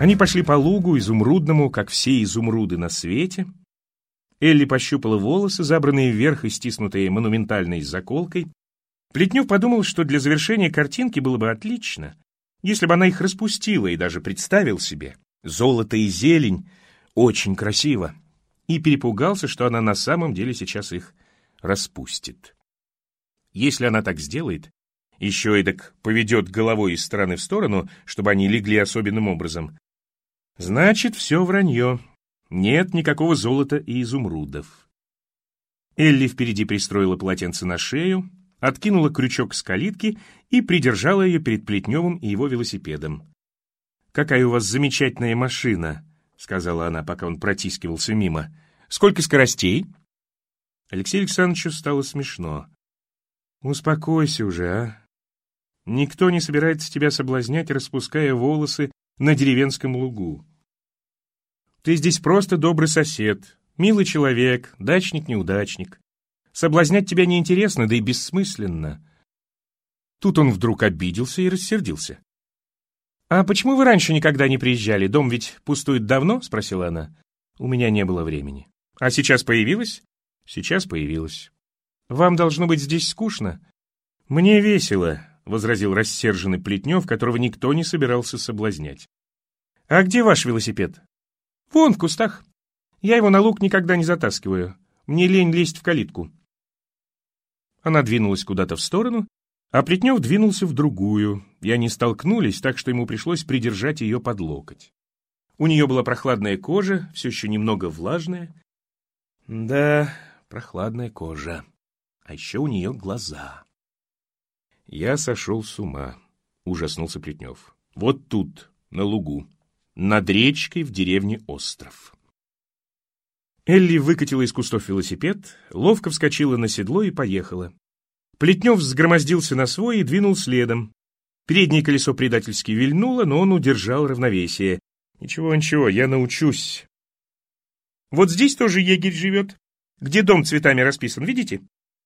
Они пошли по лугу, изумрудному, как все изумруды на свете. Элли пощупала волосы, забранные вверх и стиснутые монументальной заколкой. Плетнев подумал, что для завершения картинки было бы отлично, если бы она их распустила и даже представил себе. Золото и зелень очень красиво. И перепугался, что она на самом деле сейчас их распустит. Если она так сделает, еще и так поведет головой из стороны в сторону, чтобы они легли особенным образом, значит, все вранье. Нет никакого золота и изумрудов. Элли впереди пристроила полотенце на шею, откинула крючок с калитки и придержала ее перед Плетневым и его велосипедом. «Какая у вас замечательная машина!» — сказала она, пока он протискивался мимо. «Сколько скоростей?» Алексею Александровичу стало смешно. «Успокойся уже, а. Никто не собирается тебя соблазнять, распуская волосы на деревенском лугу. Ты здесь просто добрый сосед, милый человек, дачник-неудачник. Соблазнять тебя неинтересно, да и бессмысленно». Тут он вдруг обиделся и рассердился. «А почему вы раньше никогда не приезжали? Дом ведь пустует давно?» — спросила она. «У меня не было времени». «А сейчас появилась?» Сейчас появилась. «Вам должно быть здесь скучно?» «Мне весело», — возразил рассерженный Плетнев, которого никто не собирался соблазнять. «А где ваш велосипед?» «Вон, в кустах. Я его на луг никогда не затаскиваю. Мне лень лезть в калитку». Она двинулась куда-то в сторону, а Плетнев двинулся в другую, и они столкнулись, так что ему пришлось придержать ее под локоть. У нее была прохладная кожа, все еще немного влажная. Да, прохладная кожа. А еще у нее глаза. Я сошел с ума, ужаснулся Плетнев. Вот тут, на лугу, над речкой в деревне Остров. Элли выкатила из кустов велосипед, ловко вскочила на седло и поехала. Плетнев взгромоздился на свой и двинул следом. Переднее колесо предательски вильнуло, но он удержал равновесие. «Ничего, ничего, я научусь». «Вот здесь тоже егерь живет», где дом цветами расписан, видите?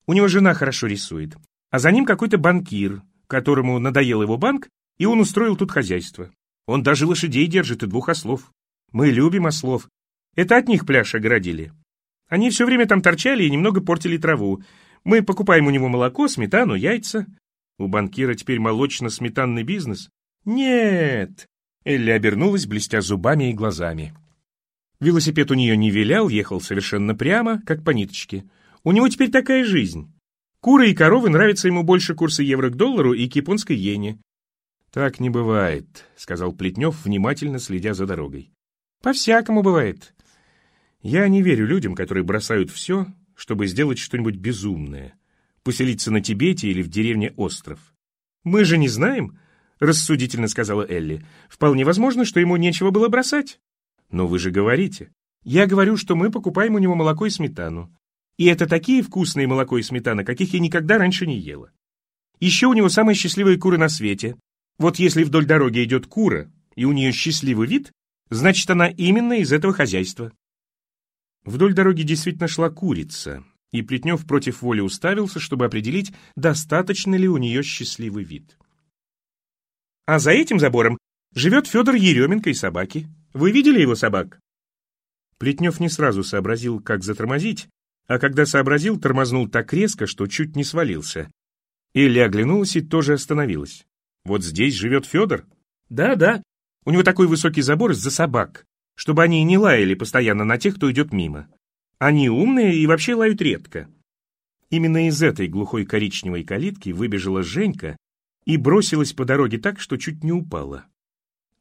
У него жена хорошо рисует. А за ним какой-то банкир, которому надоел его банк, и он устроил тут хозяйство. Он даже лошадей держит и двух ослов. Мы любим ослов. Это от них пляж огородили. Они все время там торчали и немного портили траву. Мы покупаем у него молоко, сметану, яйца. У банкира теперь молочно-сметанный бизнес. Нет. Элли обернулась, блестя зубами и глазами. Велосипед у нее не вилял, ехал совершенно прямо, как по ниточке. У него теперь такая жизнь. Куры и коровы нравятся ему больше курса евро к доллару и к японской иене. «Так не бывает», — сказал Плетнев, внимательно следя за дорогой. «По-всякому бывает. Я не верю людям, которые бросают все, чтобы сделать что-нибудь безумное, поселиться на Тибете или в деревне Остров. Мы же не знаем, — рассудительно сказала Элли. «Вполне возможно, что ему нечего было бросать. Но вы же говорите. Я говорю, что мы покупаем у него молоко и сметану. И это такие вкусные молоко и сметана, каких я никогда раньше не ела. Еще у него самые счастливые куры на свете. Вот если вдоль дороги идет кура, и у нее счастливый вид, значит, она именно из этого хозяйства. Вдоль дороги действительно шла курица, и Плетнев против воли уставился, чтобы определить, достаточно ли у нее счастливый вид. А за этим забором живет Федор Еременко и собаки. Вы видели его собак?» Плетнев не сразу сообразил, как затормозить, а когда сообразил, тормознул так резко, что чуть не свалился. Элли оглянулась и тоже остановилась. «Вот здесь живет Федор?» «Да, да. У него такой высокий забор из-за собак, чтобы они не лаяли постоянно на тех, кто идет мимо. Они умные и вообще лают редко». Именно из этой глухой коричневой калитки выбежала Женька и бросилась по дороге так, что чуть не упала.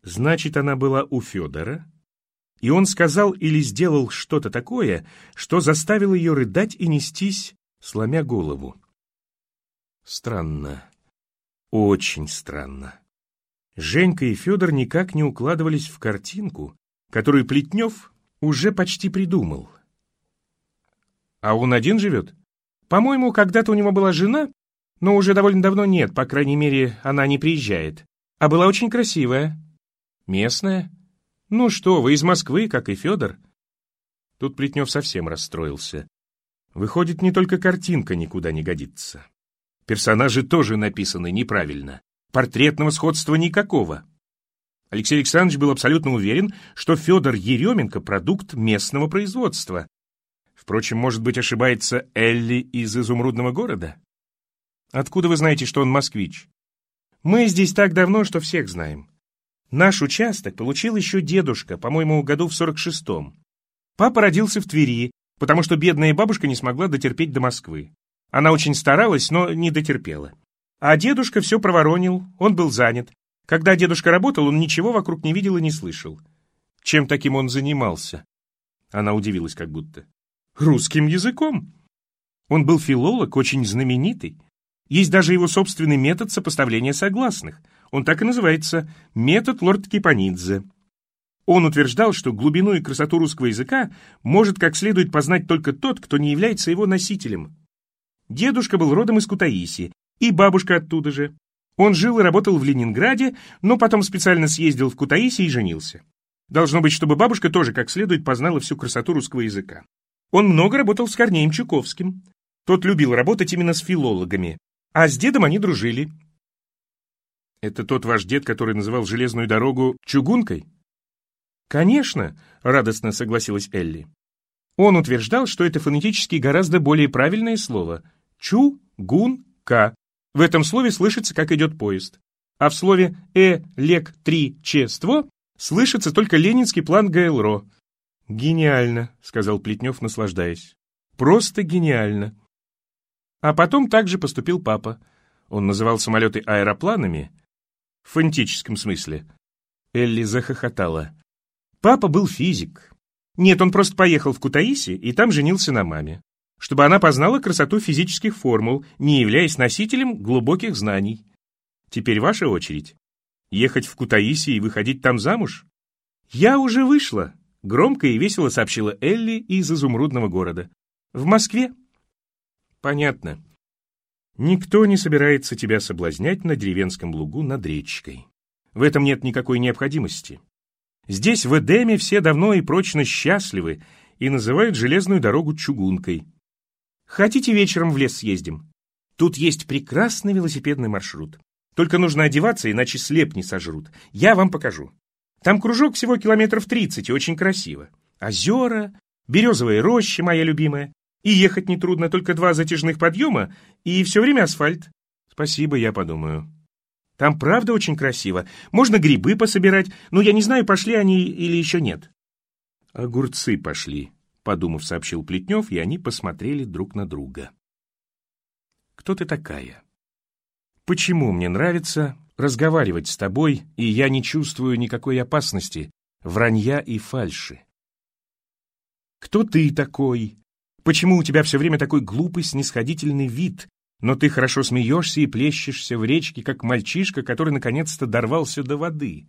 Значит, она была у Федора, и он сказал или сделал что-то такое, что заставило ее рыдать и нестись, сломя голову. Странно. Очень странно. Женька и Федор никак не укладывались в картинку, которую Плетнев уже почти придумал. А он один живет? По-моему, когда-то у него была жена, но уже довольно давно нет, по крайней мере, она не приезжает. А была очень красивая. Местная? Ну что, вы из Москвы, как и Федор? Тут Плетнев совсем расстроился. Выходит, не только картинка никуда не годится. Персонажи тоже написаны неправильно. Портретного сходства никакого. Алексей Александрович был абсолютно уверен, что Федор Еременко – продукт местного производства. Впрочем, может быть, ошибается Элли из изумрудного города? Откуда вы знаете, что он москвич? Мы здесь так давно, что всех знаем. Наш участок получил еще дедушка, по-моему, году в 46-м. Папа родился в Твери, потому что бедная бабушка не смогла дотерпеть до Москвы. Она очень старалась, но не дотерпела. А дедушка все проворонил, он был занят. Когда дедушка работал, он ничего вокруг не видел и не слышал. Чем таким он занимался? Она удивилась как будто. Русским языком. Он был филолог, очень знаменитый. Есть даже его собственный метод сопоставления согласных. Он так и называется «метод лорд Кипанидзе». Он утверждал, что глубину и красоту русского языка может как следует познать только тот, кто не является его носителем. Дедушка был родом из Кутаиси, и бабушка оттуда же. Он жил и работал в Ленинграде, но потом специально съездил в Кутаиси и женился. Должно быть, чтобы бабушка тоже как следует познала всю красоту русского языка. Он много работал с Корнеем Чуковским. Тот любил работать именно с филологами, а с дедом они дружили. Это тот ваш дед, который называл железную дорогу чугункой? Конечно, радостно согласилась Элли. Он утверждал, что это фонетически гораздо более правильное слово. Чу-гун-ка. В этом слове слышится, как идет поезд. А в слове «э-лек-три-чество» слышится только ленинский план ГЛРО. «Гениально», — сказал Плетнев, наслаждаясь. «Просто гениально». А потом также поступил папа. Он называл самолеты аэропланами. В фонетическом смысле. Элли захохотала. Папа был физик. Нет, он просто поехал в Кутаиси и там женился на маме чтобы она познала красоту физических формул, не являясь носителем глубоких знаний. Теперь ваша очередь. Ехать в Кутаиси и выходить там замуж? Я уже вышла, громко и весело сообщила Элли из изумрудного города. В Москве? Понятно. Никто не собирается тебя соблазнять на деревенском лугу над речкой. В этом нет никакой необходимости. Здесь, в Эдеме, все давно и прочно счастливы и называют железную дорогу чугункой. Хотите, вечером в лес съездим? Тут есть прекрасный велосипедный маршрут. Только нужно одеваться, иначе слеп не сожрут. Я вам покажу. Там кружок всего километров тридцать и очень красиво. Озера, березовая роща моя любимая. И ехать нетрудно, только два затяжных подъема, и все время асфальт. Спасибо, я подумаю. Там правда очень красиво. Можно грибы пособирать, но я не знаю, пошли они или еще нет. Огурцы пошли, подумав, сообщил Плетнев, и они посмотрели друг на друга. «Кто ты такая? Почему мне нравится разговаривать с тобой, и я не чувствую никакой опасности, вранья и фальши? Кто ты такой? Почему у тебя все время такой глупый, снисходительный вид, но ты хорошо смеешься и плещешься в речке, как мальчишка, который наконец-то дорвался до воды?»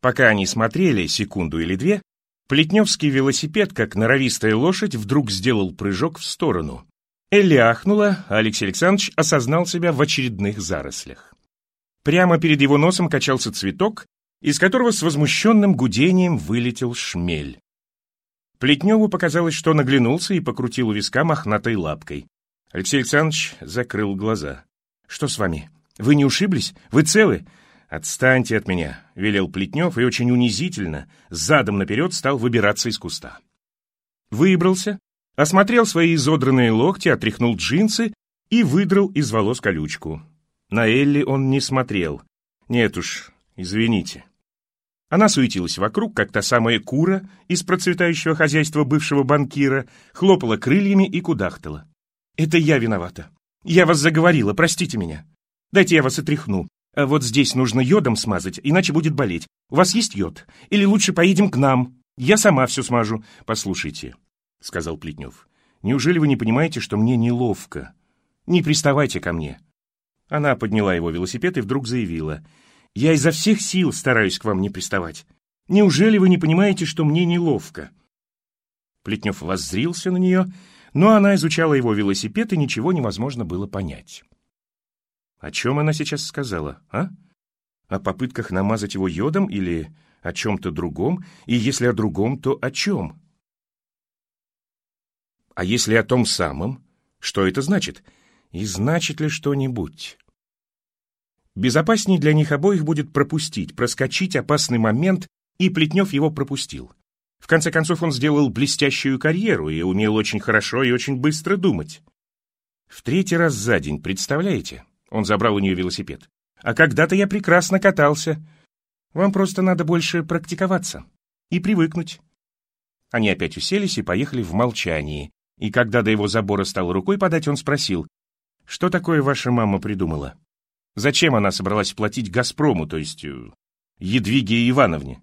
Пока они смотрели секунду или две, Плетневский велосипед, как норовистая лошадь, вдруг сделал прыжок в сторону. Элли ахнула, а Алексей Александрович осознал себя в очередных зарослях. Прямо перед его носом качался цветок, из которого с возмущенным гудением вылетел шмель. Плетневу показалось, что он оглянулся и покрутил у виска мохнатой лапкой. Алексей Александрович закрыл глаза. «Что с вами? Вы не ушиблись? Вы целы? «Отстаньте от меня», — велел Плетнев и очень унизительно, задом наперед стал выбираться из куста. Выбрался, осмотрел свои изодранные локти, отряхнул джинсы и выдрал из волос колючку. На Элли он не смотрел. Нет уж, извините. Она суетилась вокруг, как та самая кура из процветающего хозяйства бывшего банкира, хлопала крыльями и кудахтала. «Это я виновата. Я вас заговорила, простите меня. Дайте я вас отряхну. А вот здесь нужно йодом смазать, иначе будет болеть. У вас есть йод? Или лучше поедем к нам? Я сама все смажу. Послушайте, — сказал Плетнев, — неужели вы не понимаете, что мне неловко? Не приставайте ко мне. Она подняла его велосипед и вдруг заявила. Я изо всех сил стараюсь к вам не приставать. Неужели вы не понимаете, что мне неловко? Плетнев воззрился на нее, но она изучала его велосипед, и ничего невозможно было понять. О чем она сейчас сказала, а? О попытках намазать его йодом или о чем-то другом? И если о другом, то о чем? А если о том самом, что это значит? И значит ли что-нибудь? Безопаснее для них обоих будет пропустить, проскочить опасный момент, и Плетнев его пропустил. В конце концов, он сделал блестящую карьеру и умел очень хорошо и очень быстро думать. В третий раз за день, представляете? Он забрал у нее велосипед. А когда-то я прекрасно катался. Вам просто надо больше практиковаться и привыкнуть. Они опять уселись и поехали в молчании. И когда до его забора стал рукой подать, он спросил, «Что такое ваша мама придумала? Зачем она собралась платить «Газпрому», то есть э, Едвиге Ивановне?»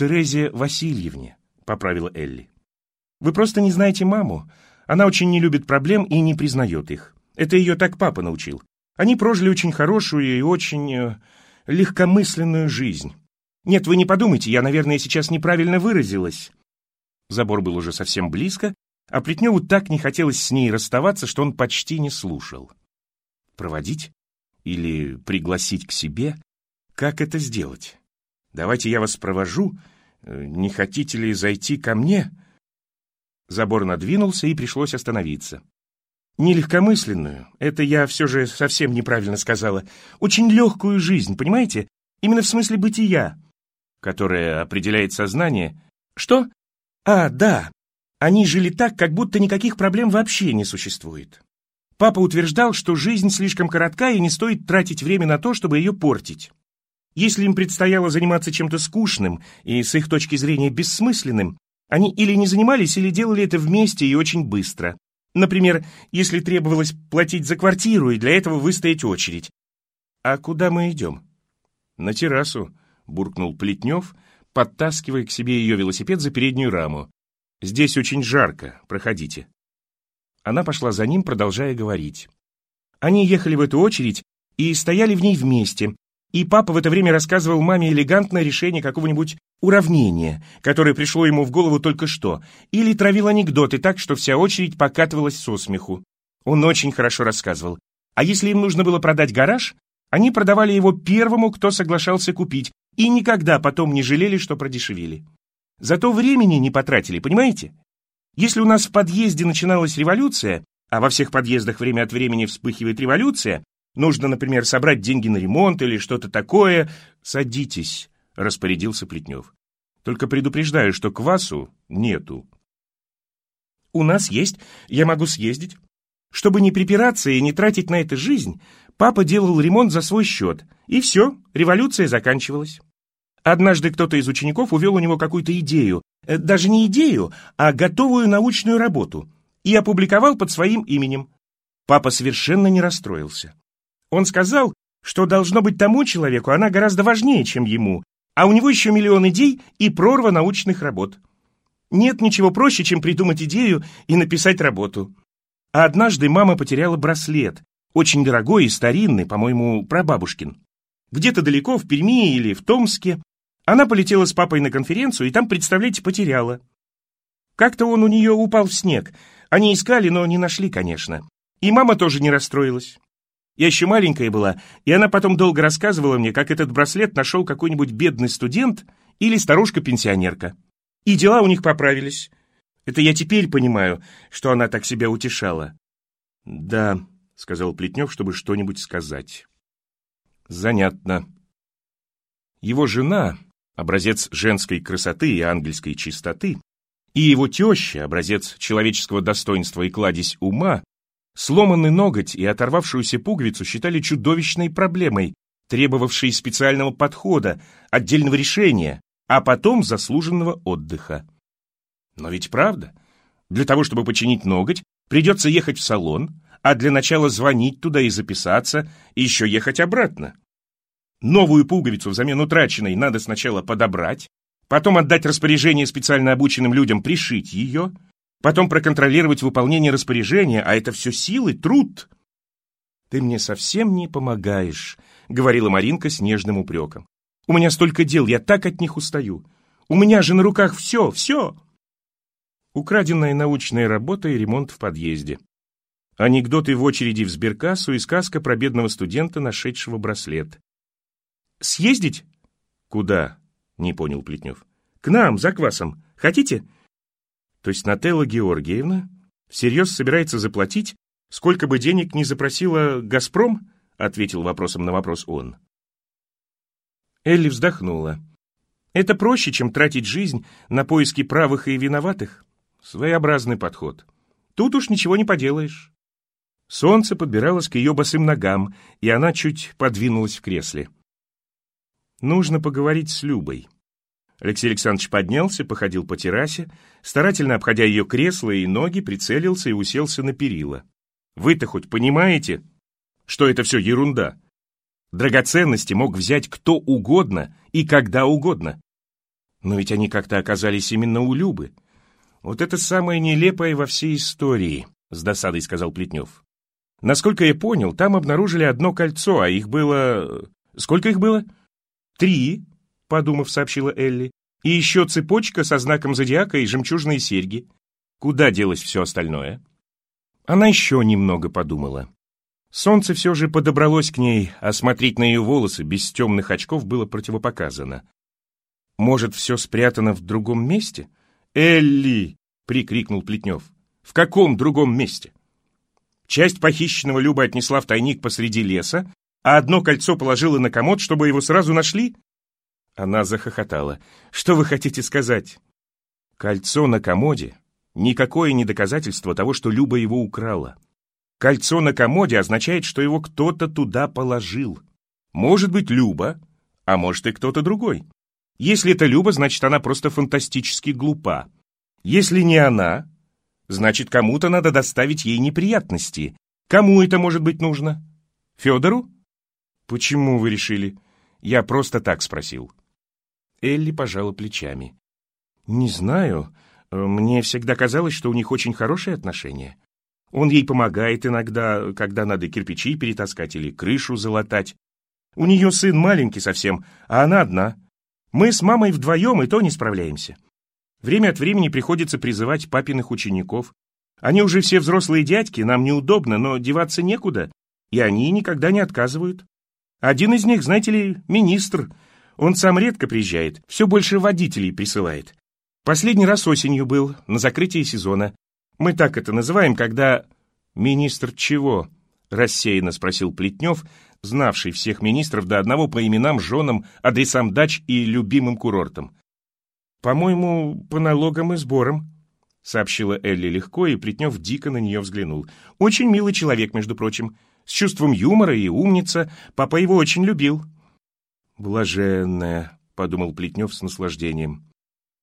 «Терезе Васильевне», — поправила Элли. «Вы просто не знаете маму. Она очень не любит проблем и не признает их. Это ее так папа научил. Они прожили очень хорошую и очень э, легкомысленную жизнь. Нет, вы не подумайте, я, наверное, сейчас неправильно выразилась. Забор был уже совсем близко, а Плетневу так не хотелось с ней расставаться, что он почти не слушал. Проводить? Или пригласить к себе? Как это сделать? Давайте я вас провожу. Э, не хотите ли зайти ко мне? Забор надвинулся, и пришлось остановиться. Нелегкомысленную, это я все же совсем неправильно сказала, очень легкую жизнь, понимаете? Именно в смысле бытия, которая определяет сознание. Что? А, да, они жили так, как будто никаких проблем вообще не существует. Папа утверждал, что жизнь слишком коротка и не стоит тратить время на то, чтобы ее портить. Если им предстояло заниматься чем-то скучным и, с их точки зрения, бессмысленным, они или не занимались, или делали это вместе и очень быстро. Например, если требовалось платить за квартиру и для этого выстоять очередь. А куда мы идем? На террасу, буркнул Плетнев, подтаскивая к себе ее велосипед за переднюю раму. Здесь очень жарко, проходите. Она пошла за ним, продолжая говорить. Они ехали в эту очередь и стояли в ней вместе, и папа в это время рассказывал маме элегантное решение какого-нибудь уравнения, которое пришло ему в голову только что, или травил анекдоты так, что вся очередь покатывалась со смеху. Он очень хорошо рассказывал. А если им нужно было продать гараж, они продавали его первому, кто соглашался купить, и никогда потом не жалели, что продешевили. Зато времени не потратили, понимаете? Если у нас в подъезде начиналась революция, а во всех подъездах время от времени вспыхивает революция, Нужно, например, собрать деньги на ремонт или что-то такое. Садитесь, распорядился Плетнев. Только предупреждаю, что квасу нету. У нас есть, я могу съездить. Чтобы не припираться и не тратить на это жизнь, папа делал ремонт за свой счет. И все, революция заканчивалась. Однажды кто-то из учеников увел у него какую-то идею, э, даже не идею, а готовую научную работу, и опубликовал под своим именем. Папа совершенно не расстроился. Он сказал, что должно быть тому человеку она гораздо важнее, чем ему, а у него еще миллион идей и прорва научных работ. Нет ничего проще, чем придумать идею и написать работу. А однажды мама потеряла браслет, очень дорогой и старинный, по-моему, прабабушкин. Где-то далеко, в Перми или в Томске. Она полетела с папой на конференцию и там, представляете, потеряла. Как-то он у нее упал в снег. Они искали, но не нашли, конечно. И мама тоже не расстроилась. Я еще маленькая была, и она потом долго рассказывала мне, как этот браслет нашел какой-нибудь бедный студент или старушка-пенсионерка. И дела у них поправились. Это я теперь понимаю, что она так себя утешала. «Да», — сказал Плетнев, чтобы что-нибудь сказать. «Занятно». Его жена, образец женской красоты и ангельской чистоты, и его теща, образец человеческого достоинства и кладезь ума, Сломанный ноготь и оторвавшуюся пуговицу считали чудовищной проблемой, требовавшей специального подхода, отдельного решения, а потом заслуженного отдыха. Но ведь правда. Для того, чтобы починить ноготь, придется ехать в салон, а для начала звонить туда и записаться, и еще ехать обратно. Новую пуговицу взамен утраченной надо сначала подобрать, потом отдать распоряжение специально обученным людям пришить ее — потом проконтролировать выполнение распоряжения, а это все силы, труд. «Ты мне совсем не помогаешь», — говорила Маринка с нежным упреком. «У меня столько дел, я так от них устаю. У меня же на руках все, все!» Украденная научная работа и ремонт в подъезде. Анекдоты в очереди в сберкассу и сказка про бедного студента, нашедшего браслет. «Съездить?» «Куда?» — не понял Плетнев. «К нам, за квасом. Хотите?» То есть Нателла Георгиевна всерьез собирается заплатить, сколько бы денег ни запросила «Газпром», ответил вопросом на вопрос он. Элли вздохнула. Это проще, чем тратить жизнь на поиски правых и виноватых. Своеобразный подход. Тут уж ничего не поделаешь. Солнце подбиралось к ее босым ногам, и она чуть подвинулась в кресле. Нужно поговорить с Любой. Алексей Александрович поднялся, походил по террасе, старательно обходя ее кресло и ноги, прицелился и уселся на перила. «Вы-то хоть понимаете, что это все ерунда?» Драгоценности мог взять кто угодно и когда угодно. Но ведь они как-то оказались именно у Любы. Вот это самое нелепое во всей истории, с досадой сказал Плетнев. Насколько я понял, там обнаружили одно кольцо, а их было... Сколько их было? Три, подумав, сообщила Элли. И еще цепочка со знаком зодиака и жемчужные серьги. Куда делось все остальное? Она еще немного подумала. Солнце все же подобралось к ней, а смотреть на ее волосы без темных очков было противопоказано. «Может, все спрятано в другом месте?» «Элли!» — прикрикнул Плетнев. «В каком другом месте?» Часть похищенного Люба отнесла в тайник посреди леса, а одно кольцо положила на комод, чтобы его сразу нашли? Она захохотала. «Что вы хотите сказать?» «Кольцо на комоде — никакое не доказательство того, что Люба его украла. Кольцо на комоде означает, что его кто-то туда положил. Может быть, Люба, а может и кто-то другой. Если это Люба, значит, она просто фантастически глупа. Если не она, значит, кому-то надо доставить ей неприятности. Кому это может быть нужно? Федору? Почему вы решили? Я просто так спросил. Элли пожала плечами. Не знаю. Мне всегда казалось, что у них очень хорошие отношения. Он ей помогает иногда, когда надо кирпичи перетаскать или крышу залатать. У нее сын маленький совсем, а она одна. Мы с мамой вдвоем и то не справляемся. Время от времени приходится призывать папиных учеников. Они уже все взрослые дядьки, нам неудобно, но деваться некуда, и они никогда не отказывают. Один из них, знаете ли, министр. Он сам редко приезжает, все больше водителей присылает. Последний раз осенью был, на закрытии сезона. Мы так это называем, когда... Министр чего? Рассеянно спросил Плетнев, знавший всех министров до одного по именам, женам, адресам дач и любимым курортам. «По-моему, по налогам и сборам», — сообщила Элли легко, и Плетнев дико на нее взглянул. «Очень милый человек, между прочим, с чувством юмора и умница. Папа его очень любил». «Блаженная», — подумал Плетнев с наслаждением.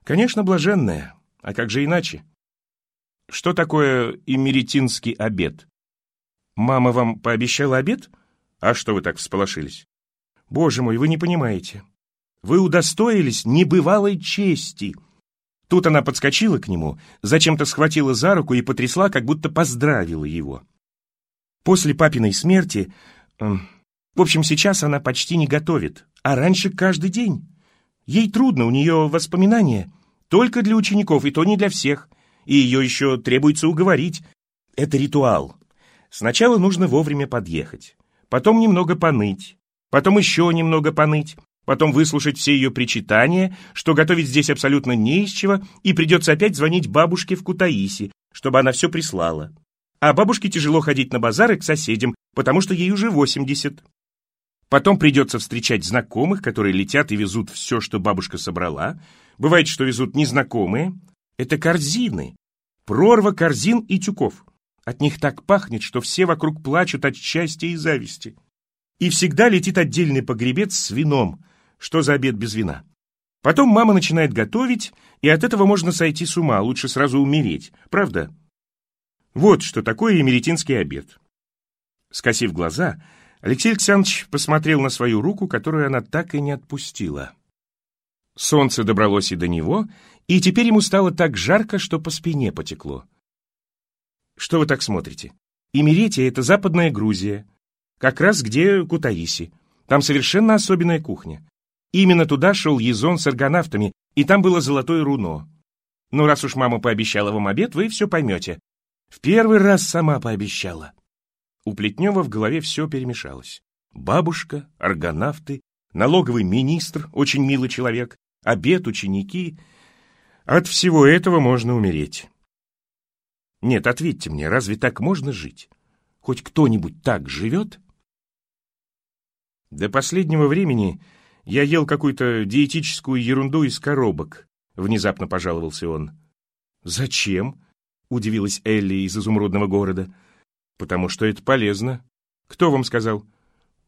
«Конечно, блаженная. А как же иначе?» Что такое имеретинский обед? Мама вам пообещала обед? А что вы так всполошились? Боже мой, вы не понимаете. Вы удостоились небывалой чести. Тут она подскочила к нему, зачем-то схватила за руку и потрясла, как будто поздравила его. После папиной смерти... Эм, в общем, сейчас она почти не готовит, а раньше каждый день. Ей трудно, у нее воспоминания. Только для учеников, и то не для всех и ее еще требуется уговорить. Это ритуал. Сначала нужно вовремя подъехать, потом немного поныть, потом еще немного поныть, потом выслушать все ее причитания, что готовить здесь абсолютно не из чего, и придется опять звонить бабушке в Кутаиси, чтобы она все прислала. А бабушке тяжело ходить на базары к соседям, потому что ей уже 80. Потом придется встречать знакомых, которые летят и везут все, что бабушка собрала. Бывает, что везут незнакомые, это корзины. Прорва корзин и тюков. От них так пахнет, что все вокруг плачут от счастья и зависти. И всегда летит отдельный погребец с вином. Что за обед без вина? Потом мама начинает готовить, и от этого можно сойти с ума, лучше сразу умереть. Правда? Вот что такое эмеретинский обед. Скосив глаза, Алексей Александрович посмотрел на свою руку, которую она так и не отпустила. Солнце добралось и до него, и теперь ему стало так жарко, что по спине потекло. Что вы так смотрите? Имеретия — это западная Грузия, как раз где Кутаиси. Там совершенно особенная кухня. Именно туда шел Езон с аргонавтами, и там было золотое руно. Ну, раз уж мама пообещала вам обед, вы все поймете. В первый раз сама пообещала. У Плетнева в голове все перемешалось. Бабушка, аргонавты, налоговый министр, очень милый человек, обед, ученики — от всего этого можно умереть. Нет, ответьте мне, разве так можно жить? Хоть кто-нибудь так живет? До последнего времени я ел какую-то диетическую ерунду из коробок, внезапно пожаловался он. Зачем? Удивилась Элли из изумрудного города. Потому что это полезно. Кто вам сказал?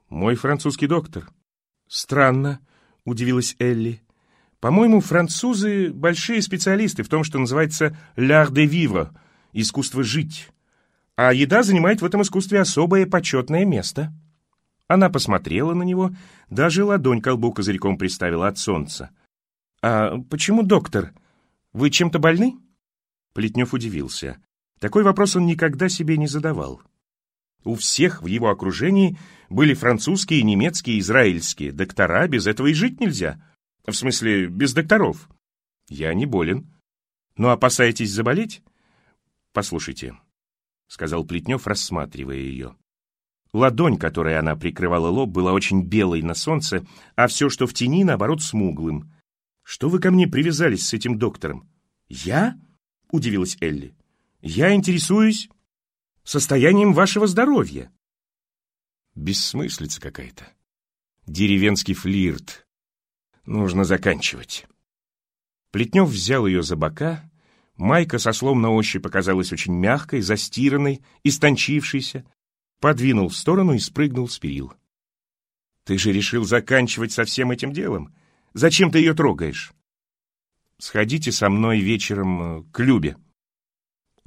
Мой французский доктор. Странно, удивилась Элли. По-моему, французы большие специалисты в том, что называется «l'art de vivre» — искусство жить. А еда занимает в этом искусстве особое почетное место. Она посмотрела на него, даже ладонь колбу козырьком приставила от солнца. «А почему доктор? Вы чем-то больны?» Плетнев удивился. Такой вопрос он никогда себе не задавал. У всех в его окружении были французские, немецкие, израильские. Доктора, без этого и жить нельзя. В смысле, без докторов. Я не болен. Но опасаетесь заболеть? Послушайте, — сказал Плетнев, рассматривая ее. Ладонь, которой она прикрывала лоб, была очень белой на солнце, а все, что в тени, наоборот, смуглым. Что вы ко мне привязались с этим доктором? Я? — удивилась Элли. Я интересуюсь состоянием вашего здоровья. Бессмыслица какая-то. Деревенский флирт. Нужно заканчивать. Плетнев взял ее за бока. Майка со слом на ощупь показалась очень мягкой, застиранной, истончившейся. Подвинул в сторону и спрыгнул с перил. «Ты же решил заканчивать со всем этим делом? Зачем ты ее трогаешь?» «Сходите со мной вечером э, к Любе».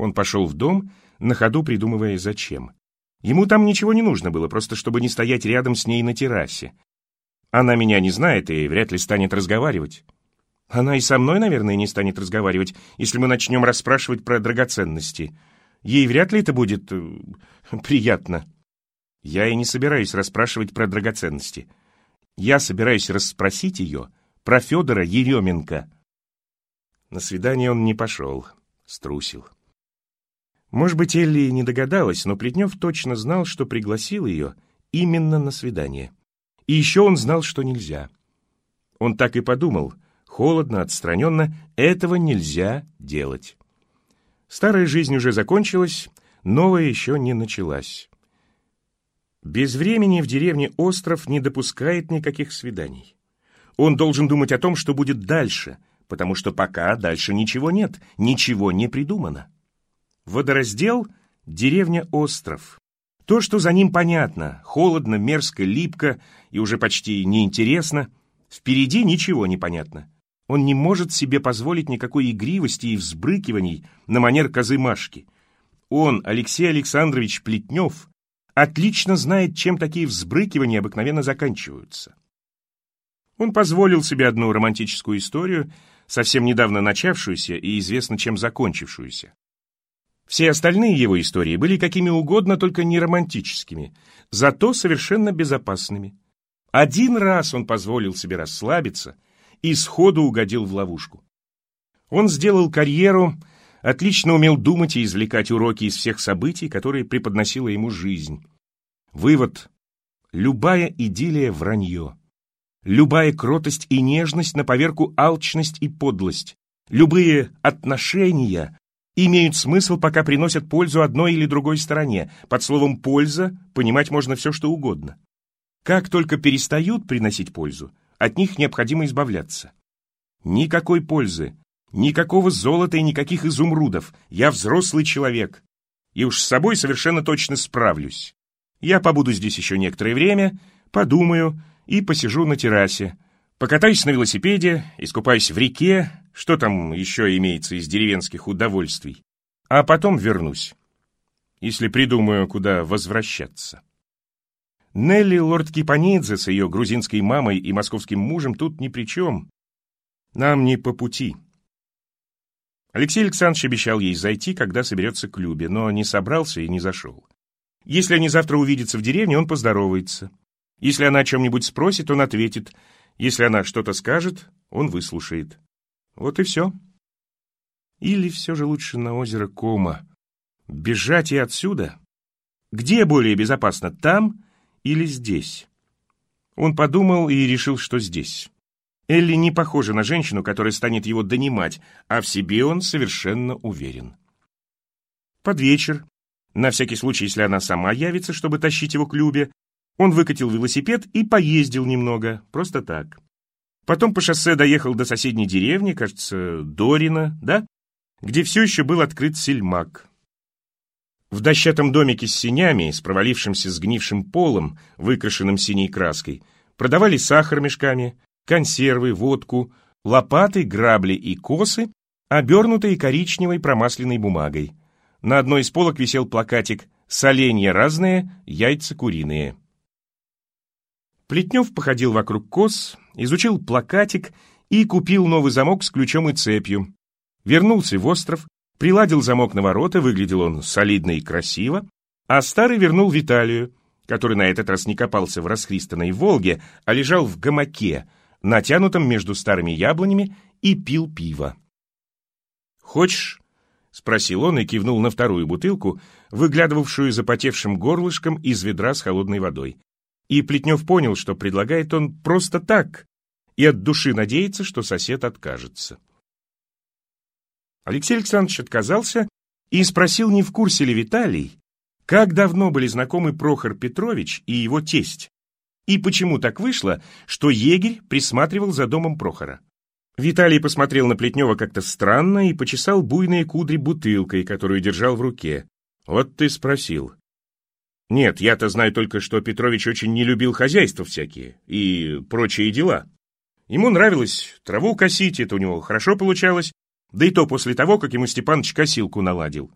Он пошел в дом, на ходу придумывая, зачем. Ему там ничего не нужно было, просто чтобы не стоять рядом с ней на террасе. Она меня не знает и вряд ли станет разговаривать. Она и со мной, наверное, не станет разговаривать, если мы начнем расспрашивать про драгоценности. Ей вряд ли это будет э, приятно. Я и не собираюсь расспрашивать про драгоценности. Я собираюсь расспросить ее про Федора Еременко. На свидание он не пошел, струсил. Может быть, Элли не догадалась, но Плетнев точно знал, что пригласил ее именно на свидание. И еще он знал, что нельзя. Он так и подумал, холодно, отстраненно, этого нельзя делать. Старая жизнь уже закончилась, новая еще не началась. Без времени в деревне Остров не допускает никаких свиданий. Он должен думать о том, что будет дальше, потому что пока дальше ничего нет, ничего не придумано. Водораздел — деревня Остров. То, что за ним понятно, холодно, мерзко, липко и уже почти неинтересно, впереди ничего не понятно. Он не может себе позволить никакой игривости и взбрыкиваний на манер козы Машки. Он, Алексей Александрович Плетнев, отлично знает, чем такие взбрыкивания обыкновенно заканчиваются. Он позволил себе одну романтическую историю, совсем недавно начавшуюся и известно чем закончившуюся. Все остальные его истории были какими угодно, только не романтическими, зато совершенно безопасными. Один раз он позволил себе расслабиться и сходу угодил в ловушку. Он сделал карьеру, отлично умел думать и извлекать уроки из всех событий, которые преподносила ему жизнь. Вывод. Любая идиллия — вранье. Любая кротость и нежность на поверку алчность и подлость. Любые отношения имеют смысл, пока приносят пользу одной или другой стороне. Под словом «польза» понимать можно все, что угодно. Как только перестают приносить пользу, от них необходимо избавляться. Никакой пользы, никакого золота и никаких изумрудов. Я взрослый человек. И уж с собой совершенно точно справлюсь. Я побуду здесь еще некоторое время, подумаю и посижу на террасе. Покатаюсь на велосипеде, искупаюсь в реке, что там еще имеется из деревенских удовольствий, а потом вернусь, если придумаю, куда возвращаться. Нелли лорд Кипанидзе с ее грузинской мамой и московским мужем тут ни при чем. Нам не по пути. Алексей Александрович обещал ей зайти, когда соберется к Любе, но не собрался и не зашел. Если они завтра увидятся в деревне, он поздоровается. Если она о чем-нибудь спросит, он ответит. Если она что-то скажет, он выслушает. Вот и все. Или все же лучше на озеро Кома. Бежать и отсюда? Где более безопасно, там или здесь? Он подумал и решил, что здесь. Элли не похожа на женщину, которая станет его донимать, а в себе он совершенно уверен. Под вечер, на всякий случай, если она сама явится, чтобы тащить его к Любе, Он выкатил велосипед и поездил немного, просто так. Потом по шоссе доехал до соседней деревни, кажется, Дорина, да? Где все еще был открыт сельмак. В дощатом домике с синями, с провалившимся сгнившим полом, выкрашенным синей краской, продавали сахар мешками, консервы, водку, лопаты, грабли и косы, обернутые коричневой промасленной бумагой. На одной из полок висел плакатик «Соленья разные, яйца куриные». Плетнев походил вокруг кос, изучил плакатик и купил новый замок с ключом и цепью. Вернулся в остров, приладил замок на ворота, выглядел он солидно и красиво, а старый вернул Виталию, который на этот раз не копался в расхристанной Волге, а лежал в гамаке, натянутом между старыми яблонями, и пил пиво. «Хочешь?» — спросил он и кивнул на вторую бутылку, выглядывавшую запотевшим горлышком из ведра с холодной водой. И Плетнев понял, что предлагает он просто так, и от души надеется, что сосед откажется. Алексей Александрович отказался и спросил, не в курсе ли Виталий, как давно были знакомы Прохор Петрович и его тесть, и почему так вышло, что егерь присматривал за домом Прохора. Виталий посмотрел на Плетнева как-то странно и почесал буйные кудри бутылкой, которую держал в руке. «Вот ты спросил. Нет, я-то знаю только, что Петрович очень не любил хозяйства всякие и прочие дела. Ему нравилось траву косить, это у него хорошо получалось, да и то после того, как ему Степаныч косилку наладил.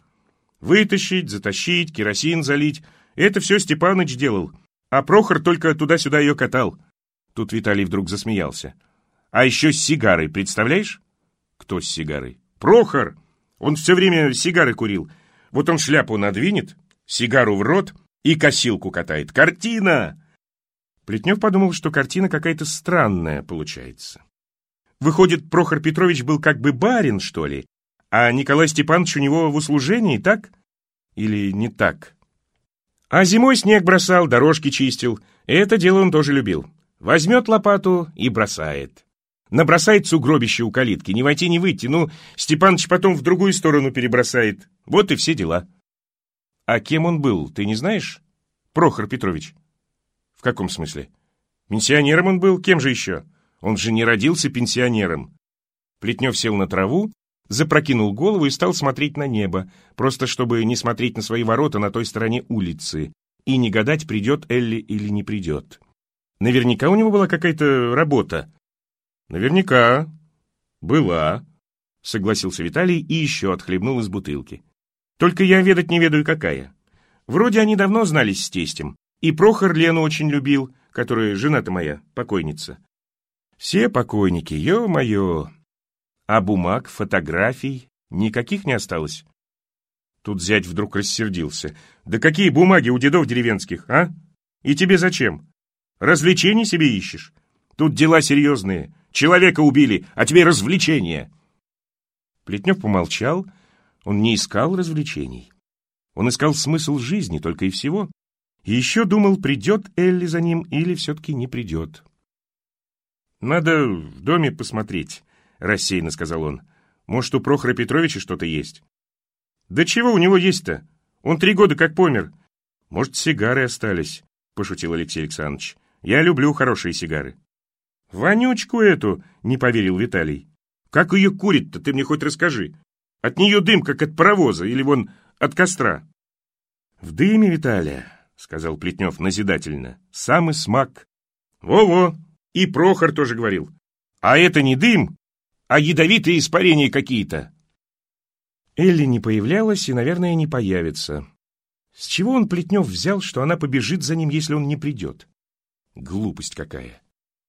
Вытащить, затащить, керосин залить — это все Степаныч делал, а Прохор только туда-сюда ее катал. Тут Виталий вдруг засмеялся. А еще с сигарой, представляешь? Кто с сигарой? Прохор! Он все время сигары курил. Вот он шляпу надвинет, сигару в рот — и косилку катает. Картина!» Плетнев подумал, что картина какая-то странная получается. Выходит, Прохор Петрович был как бы барин, что ли, а Николай Степанович у него в услужении, так? Или не так? А зимой снег бросал, дорожки чистил. Это дело он тоже любил. Возьмет лопату и бросает. Набросает сугробище у калитки, не войти, не выйти. Ну, Степаныч потом в другую сторону перебросает. Вот и все дела. А кем он был, ты не знаешь? Прохор Петрович. В каком смысле? Пенсионером он был, кем же еще? Он же не родился пенсионером. Плетнев сел на траву, запрокинул голову и стал смотреть на небо, просто чтобы не смотреть на свои ворота на той стороне улицы и не гадать, придет Элли или не придет. Наверняка у него была какая-то работа. Наверняка. Была, согласился Виталий и еще отхлебнул из бутылки. Только я ведать не ведаю, какая. Вроде они давно знались с тестем, и Прохор Лену очень любил, которая жена-то моя, покойница. Все покойники, ё-моё. А бумаг, фотографий никаких не осталось. Тут зять вдруг рассердился. Да какие бумаги у дедов деревенских, а? И тебе зачем? Развлечений себе ищешь? Тут дела серьезные. Человека убили, а тебе развлечения. Плетнев помолчал, он не искал развлечений. Он искал смысл жизни только и всего. И еще думал, придет Элли за ним или все-таки не придет. «Надо в доме посмотреть», — рассеянно сказал он. «Может, у Прохора Петровича что-то есть?» «Да чего у него есть-то? Он три года как помер». «Может, сигары остались», — пошутил Алексей Александрович. «Я люблю хорошие сигары». «Вонючку эту!» — не поверил Виталий. «Как ее курит-то, ты мне хоть расскажи. От нее дым, как от паровоза, или вон от костра. — В дыме, Виталия, — сказал Плетнев назидательно, — самый смак. Во-во, и Прохор тоже говорил. А это не дым, а ядовитые испарения какие-то. Элли не появлялась и, наверное, не появится. С чего он, Плетнев, взял, что она побежит за ним, если он не придет? Глупость какая.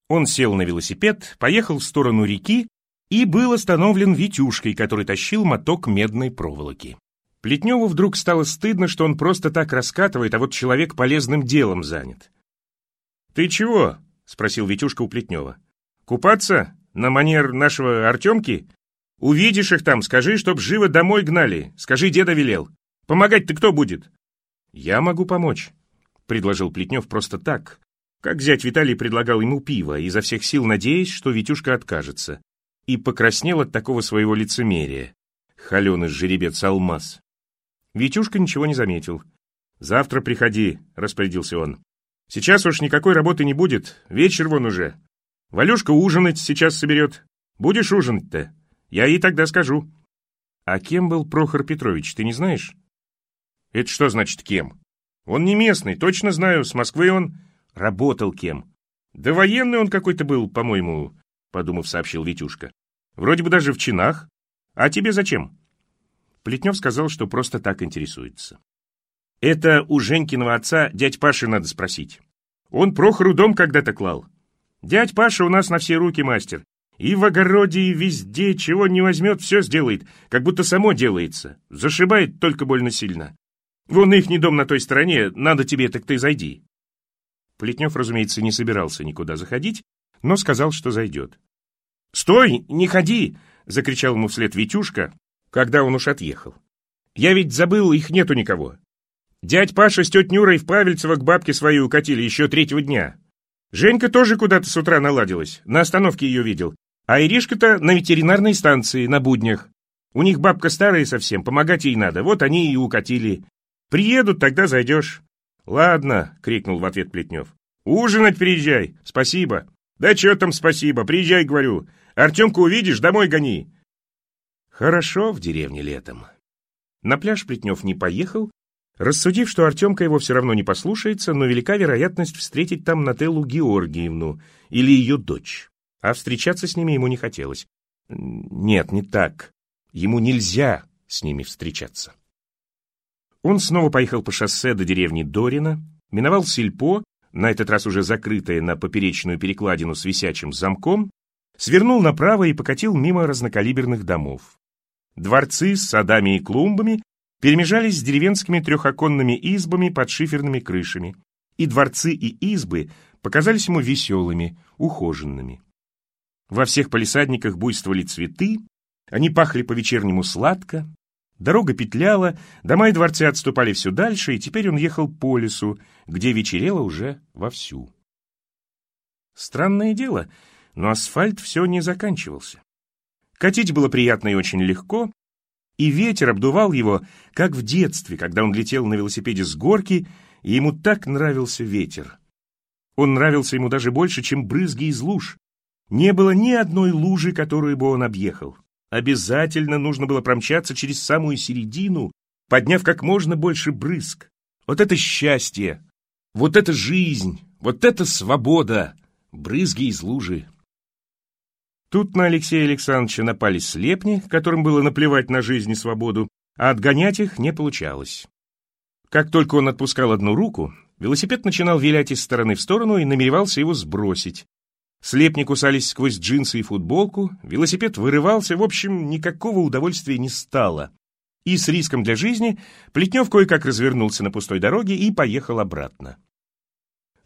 Он сел на велосипед, поехал в сторону реки и был остановлен Витюшкой, который тащил моток медной проволоки. Плетневу вдруг стало стыдно, что он просто так раскатывает, а вот человек полезным делом занят. «Ты чего?» — спросил Витюшка у Плетнева. «Купаться? На манер нашего Артемки? Увидишь их там, скажи, чтоб живо домой гнали. Скажи, деда велел. Помогать ты кто будет?» «Я могу помочь», — предложил Плетнев просто так, как зять Виталий предлагал ему пиво, изо всех сил надеясь, что Витюшка откажется и покраснел от такого своего лицемерия. Холеный жеребец алмаз. Витюшка ничего не заметил. «Завтра приходи», — распорядился он. Сейчас уж никакой работы не будет, вечер вон уже. Валюшка ужинать сейчас соберет. Будешь ужинать-то? Я ей тогда скажу. А кем был Прохор Петрович, ты не знаешь? Это что значит кем? Он не местный, точно знаю, с Москвы он работал кем. Да военный он какой-то был, по-моему, подумав, сообщил Витюшка. Вроде бы даже в чинах. А тебе зачем? Плетнев сказал, что просто так интересуется. Это у Женькиного отца дядь Паши надо спросить. Он Прохору дом когда-то клал. Дядь Паша у нас на все руки мастер. И в огороде, и везде, чего не возьмет, все сделает, как будто само делается. Зашибает только больно сильно. Вон ихний дом на той стороне, надо тебе, так ты зайди. Плетнев, разумеется, не собирался никуда заходить, но сказал, что зайдет. «Стой, не ходи!» — закричал ему вслед Витюшка, когда он уж отъехал. «Я ведь забыл, их нету никого. Дядь Паша с тетей Нюрой в Павельцево к бабке своей укатили еще третьего дня. Женька тоже куда-то с утра наладилась, на остановке ее видел. А Иришка-то на ветеринарной станции, на буднях. У них бабка старая совсем, помогать ей надо, вот они и укатили. Приедут, тогда зайдешь. «Ладно», — крикнул в ответ Плетнев. «Ужинать приезжай, спасибо». «Да что там спасибо, приезжай, говорю. Артемку увидишь, домой гони». Хорошо в деревне летом. На пляж Плетнев не поехал, рассудив, что Артемка его все равно не послушается, но велика вероятность встретить там Нателлу Георгиевну или ее дочь. А встречаться с ними ему не хотелось. Нет, не так. Ему нельзя с ними встречаться. Он снова поехал по шоссе до деревни Дорина, миновал сельпо, на этот раз уже закрытое на поперечную перекладину с висячим замком, свернул направо и покатил мимо разнокалиберных домов. Дворцы с садами и клумбами перемежались с деревенскими трехоконными избами под шиферными крышами, и дворцы и избы показались ему веселыми, ухоженными. Во всех палисадниках буйствовали цветы, они пахли по-вечернему сладко, дорога петляла, дома и дворцы отступали все дальше, и теперь он ехал по лесу, где вечерело уже вовсю. Странное дело, но асфальт все не заканчивался. Катить было приятно и очень легко, и ветер обдувал его, как в детстве, когда он летел на велосипеде с горки, и ему так нравился ветер. Он нравился ему даже больше, чем брызги из луж. Не было ни одной лужи, которую бы он объехал. Обязательно нужно было промчаться через самую середину, подняв как можно больше брызг. Вот это счастье! Вот это жизнь! Вот это свобода! Брызги из лужи! Тут на Алексея Александровича напали слепни, которым было наплевать на жизнь и свободу, а отгонять их не получалось. Как только он отпускал одну руку, велосипед начинал вилять из стороны в сторону и намеревался его сбросить. Слепни кусались сквозь джинсы и футболку, велосипед вырывался, в общем, никакого удовольствия не стало. И с риском для жизни Плетнев кое-как развернулся на пустой дороге и поехал обратно.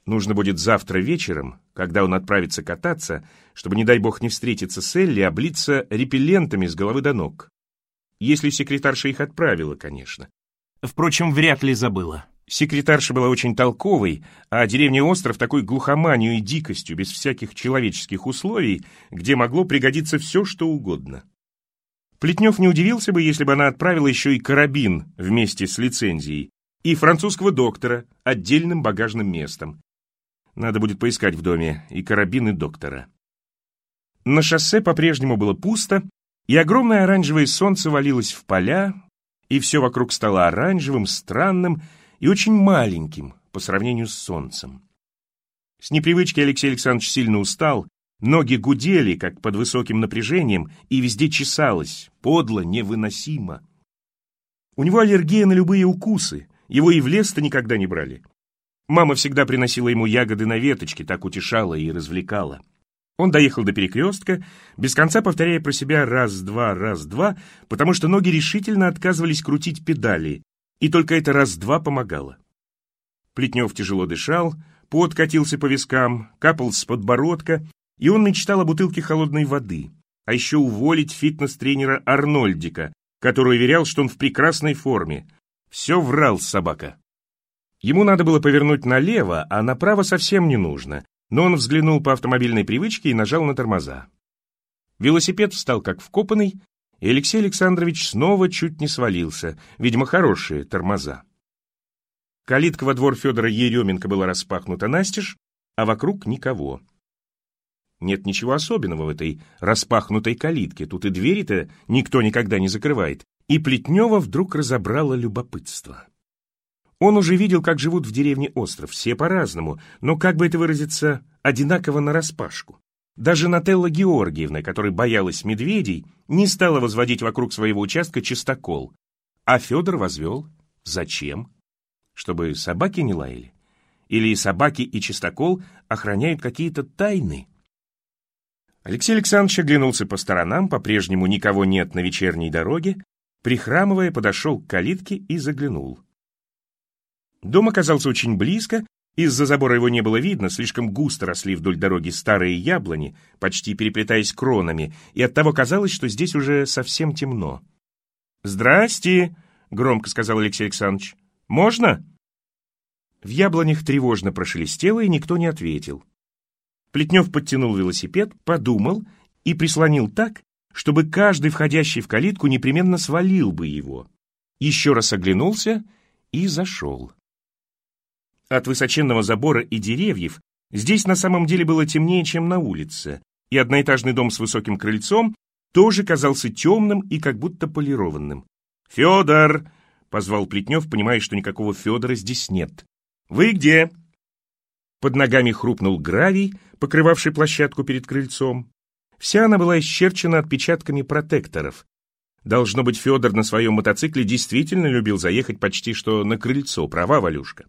Нужно будет завтра вечером, когда он отправится кататься, чтобы, не дай бог, не встретиться с Элли, облиться репеллентами с головы до ног. Если секретарша их отправила, конечно. Впрочем, вряд ли забыла. Секретарша была очень толковой, а деревня Остров такой глухоманию и дикостью, без всяких человеческих условий, где могло пригодиться все, что угодно. Плетнев не удивился бы, если бы она отправила еще и карабин вместе с лицензией, и французского доктора отдельным багажным местом. Надо будет поискать в доме и карабин, и доктора. На шоссе по-прежнему было пусто, и огромное оранжевое солнце валилось в поля, и все вокруг стало оранжевым, странным, и очень маленьким по сравнению с солнцем. С непривычки Алексей Александрович сильно устал, ноги гудели, как под высоким напряжением, и везде чесалось, подло, невыносимо. У него аллергия на любые укусы, его и в лес-то никогда не брали. Мама всегда приносила ему ягоды на веточке, так утешала и развлекала. Он доехал до перекрестка, без конца повторяя про себя раз-два, раз-два, потому что ноги решительно отказывались крутить педали, и только это раз-два помогало. Плетнев тяжело дышал, пот катился по вискам, капал с подбородка, и он мечтал о бутылке холодной воды, а еще уволить фитнес-тренера Арнольдика, который уверял, что он в прекрасной форме. Все врал собака. Ему надо было повернуть налево, а направо совсем не нужно, но он взглянул по автомобильной привычке и нажал на тормоза. Велосипед встал как вкопанный, и Алексей Александрович снова чуть не свалился, видимо, хорошие тормоза. Калитка во двор Федора Еременко была распахнута настежь, а вокруг никого. Нет ничего особенного в этой распахнутой калитке, тут и двери-то никто никогда не закрывает. И Плетнева вдруг разобрало любопытство. Он уже видел, как живут в деревне остров, все по-разному, но, как бы это выразиться, одинаково нараспашку. Даже Нателла Георгиевна, которая боялась медведей, не стала возводить вокруг своего участка чистокол. А Федор возвел. Зачем? Чтобы собаки не лаяли? Или собаки и чистокол охраняют какие-то тайны? Алексей Александрович оглянулся по сторонам, по-прежнему никого нет на вечерней дороге, прихрамывая, подошел к калитке и заглянул. Дом оказался очень близко, из-за забора его не было видно, слишком густо росли вдоль дороги старые яблони, почти переплетаясь кронами, и оттого казалось, что здесь уже совсем темно. «Здрасте!» — громко сказал Алексей Александрович. «Можно?» В яблонях тревожно прошелестело, и никто не ответил. Плетнев подтянул велосипед, подумал и прислонил так, чтобы каждый входящий в калитку непременно свалил бы его. Еще раз оглянулся и зашел. От высоченного забора и деревьев здесь на самом деле было темнее, чем на улице, и одноэтажный дом с высоким крыльцом тоже казался темным и как будто полированным. «Федор!» — позвал Плетнев, понимая, что никакого Федора здесь нет. «Вы где?» Под ногами хрупнул гравий, покрывавший площадку перед крыльцом. Вся она была исчерчена отпечатками протекторов. Должно быть, Федор на своем мотоцикле действительно любил заехать почти что на крыльцо, права, Валюшка?